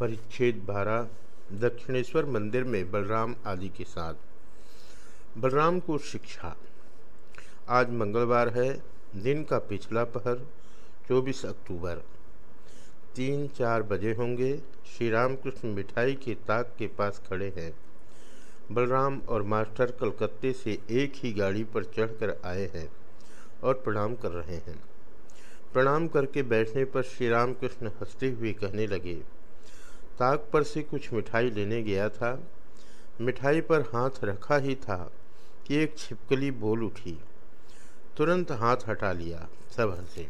परिच्छेद बारह दक्षिणेश्वर मंदिर में बलराम आदि के साथ। बलराम को शिक्षा। आज मंगलवार है, दिन का पिछला पहर 24 अक्टूबर। तीन चार बजे होंगे श्री रामकृष्ण मिठाई के ताक के पास खड़े हैं। बलराम और मास्टर कलकत्ते से एक ही गाड़ी पर चढ़कर आए हैं और प्रणाम कर रहे हैं। प्रणाम करके बैठने पर श्री रामकृष्ण हँसते हुए कहने लगे ताक पर से कुछ मिठाई लेने गया था। मिठाई पर हाथ रखा ही था कि एक छिपकली बोल उठी। तुरंत हाथ हटा लिया सब हंसे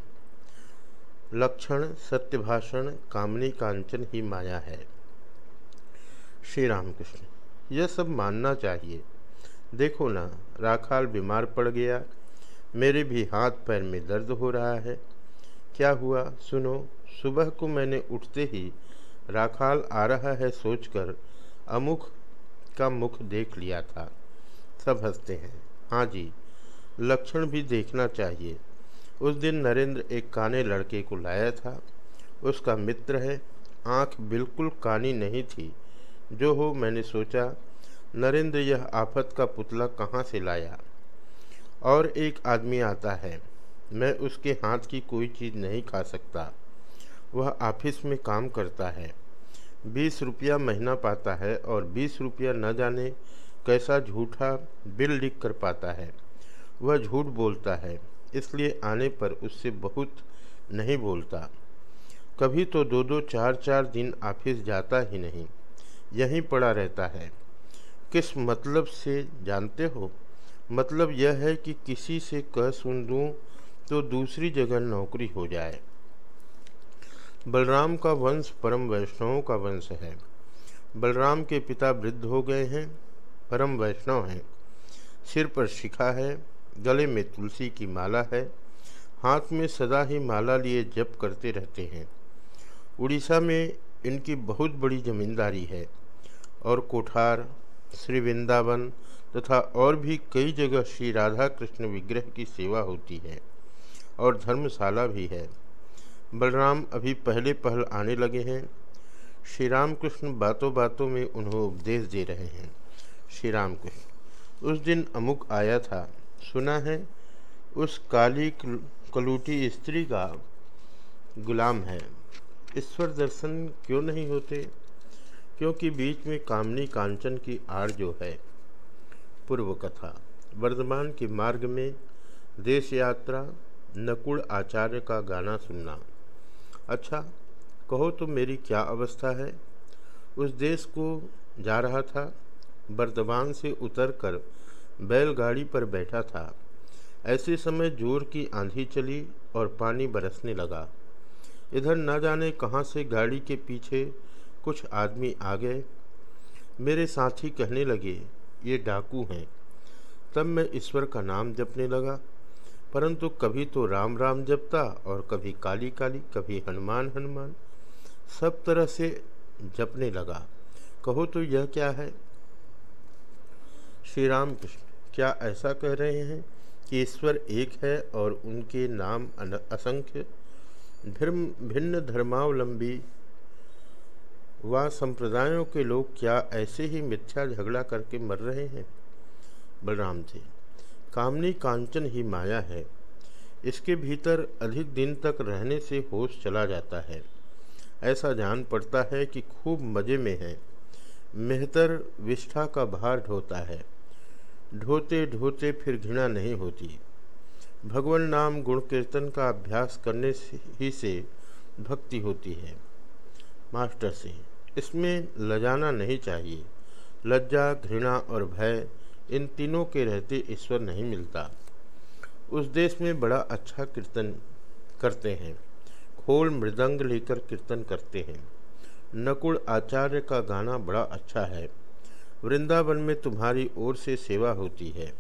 लक्षण, सत्यभाषण, कामनी कांचन ही माया है। श्री रामकृष्ण, यह सब मानना चाहिए। देखो ना, राखाल बीमार पड़ गया। मेरे भी हाथ पैर में दर्द हो रहा है। क्या हुआ? सुनो, सुबह को मैंने उठते ही राखाल आ रहा है सोचकर। अमुख का मुख देख लिया था। सब हँसते हैं। हाँ जी, लक्षण भी देखना चाहिए। उस दिन नरेंद्र एक काने लड़के को लाया था। उसका मित्र है। आँख बिल्कुल कानी नहीं थी। जो हो मैंने सोचा, नरेंद्र यह आफत का पुतला कहाँ से लाया? और एक आदमी आता है। मैं उसके हाथ की कोई चीज़ नहीं खा सकता। वह ऑफ़िस में काम करता है। बीस रुपया महीना पाता है और बीस रुपया न जाने कैसा झूठा बिल लिख कर पाता है। वह झूठ बोलता है, इसलिए आने पर उससे बहुत नहीं बोलता। कभी तो दो दो चार चार दिन ऑफ़िस जाता ही नहीं। यहीं पड़ा रहता है। किस मतलब से जानते हो? मतलब यह है कि किसी से कह सुन दूँ तो दूसरी जगह नौकरी हो जाए। बलराम का वंश परम वैष्णवों का वंश है। बलराम के पिता वृद्ध हो गए हैं, परम वैष्णव हैं। सिर पर शिखा है, गले में तुलसी की माला है, हाथ में सदा ही माला लिए जप करते रहते हैं। उड़ीसा में इनकी बहुत बड़ी जमींदारी है और कोठार, श्री वृंदावन तथा और भी कई जगह श्री राधा कृष्ण विग्रह की सेवा होती है और धर्मशाला भी है। बलराम अभी पहले पहल आने लगे हैं। श्री राम कृष्ण बातों बातों में उन्हें उपदेश दे रहे हैं। श्री राम कृष्ण उस दिन अमुक आया था। सुना है, उस काली, कलूटी स्त्री का गुलाम है। ईश्वर दर्शन क्यों नहीं होते? क्योंकि बीच में कामनी कांचन की आड़ जो है, पूर्व कथा, वर्धमान के मार्ग में देश यात्रा, नकुल आचार्य का गाना सुनना। अच्छा कहो तो मेरी क्या अवस्था है? उस देश को जा रहा था, बर्दवान से उतरकर बैलगाड़ी पर बैठा था। ऐसे समय ज़ोर की आंधी चली और पानी बरसने लगा। इधर न जाने कहाँ से गाड़ी के पीछे कुछ आदमी आ गए। मेरे साथी कहने लगे, ये डाकू हैं। तब मैं ईश्वर का नाम जपने लगा। परंतु कभी तो राम राम जपता और कभी काली काली, कभी हनुमान हनुमान, सब तरह से जपने लगा। कहो तो यह क्या है? श्री राम कृष्ण क्या ऐसा कह रहे हैं कि ईश्वर एक है और उनके नाम असंख्य? धर्म भिन्न धर्मावलंबी व संप्रदायों के लोग क्या ऐसे ही मिथ्या झगड़ा करके मर रहे हैं? बलराम जी कामनी कांचन ही माया है। इसके भीतर अधिक दिन तक रहने से होश चला जाता है। ऐसा जान पड़ता है कि खूब मज़े में है। मेहतर विष्ठा का भार ढोता है। ढोते ढोते फिर घृणा नहीं होती। भगवान नाम गुण कीर्तन का अभ्यास करने से ही से भक्ति होती है। मास्टर सिंह, इसमें लजाना नहीं चाहिए। लज्जा, घृणा और भय इन तीनों के रहते ईश्वर नहीं मिलता। उस देश में बड़ा अच्छा कीर्तन करते हैं। खोल मृदंग लेकर कीर्तन करते हैं। नकुल आचार्य का गाना बड़ा अच्छा है। वृंदावन में तुम्हारी ओर से सेवा होती है।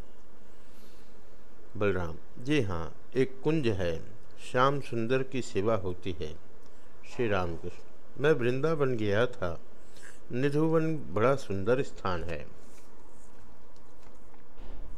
बलराम, जी हाँ एक कुंज है। श्याम सुंदर की सेवा होती है। श्री राम कृष्ण मैं वृंदावन गया था। निधुवन बड़ा सुंदर स्थान है।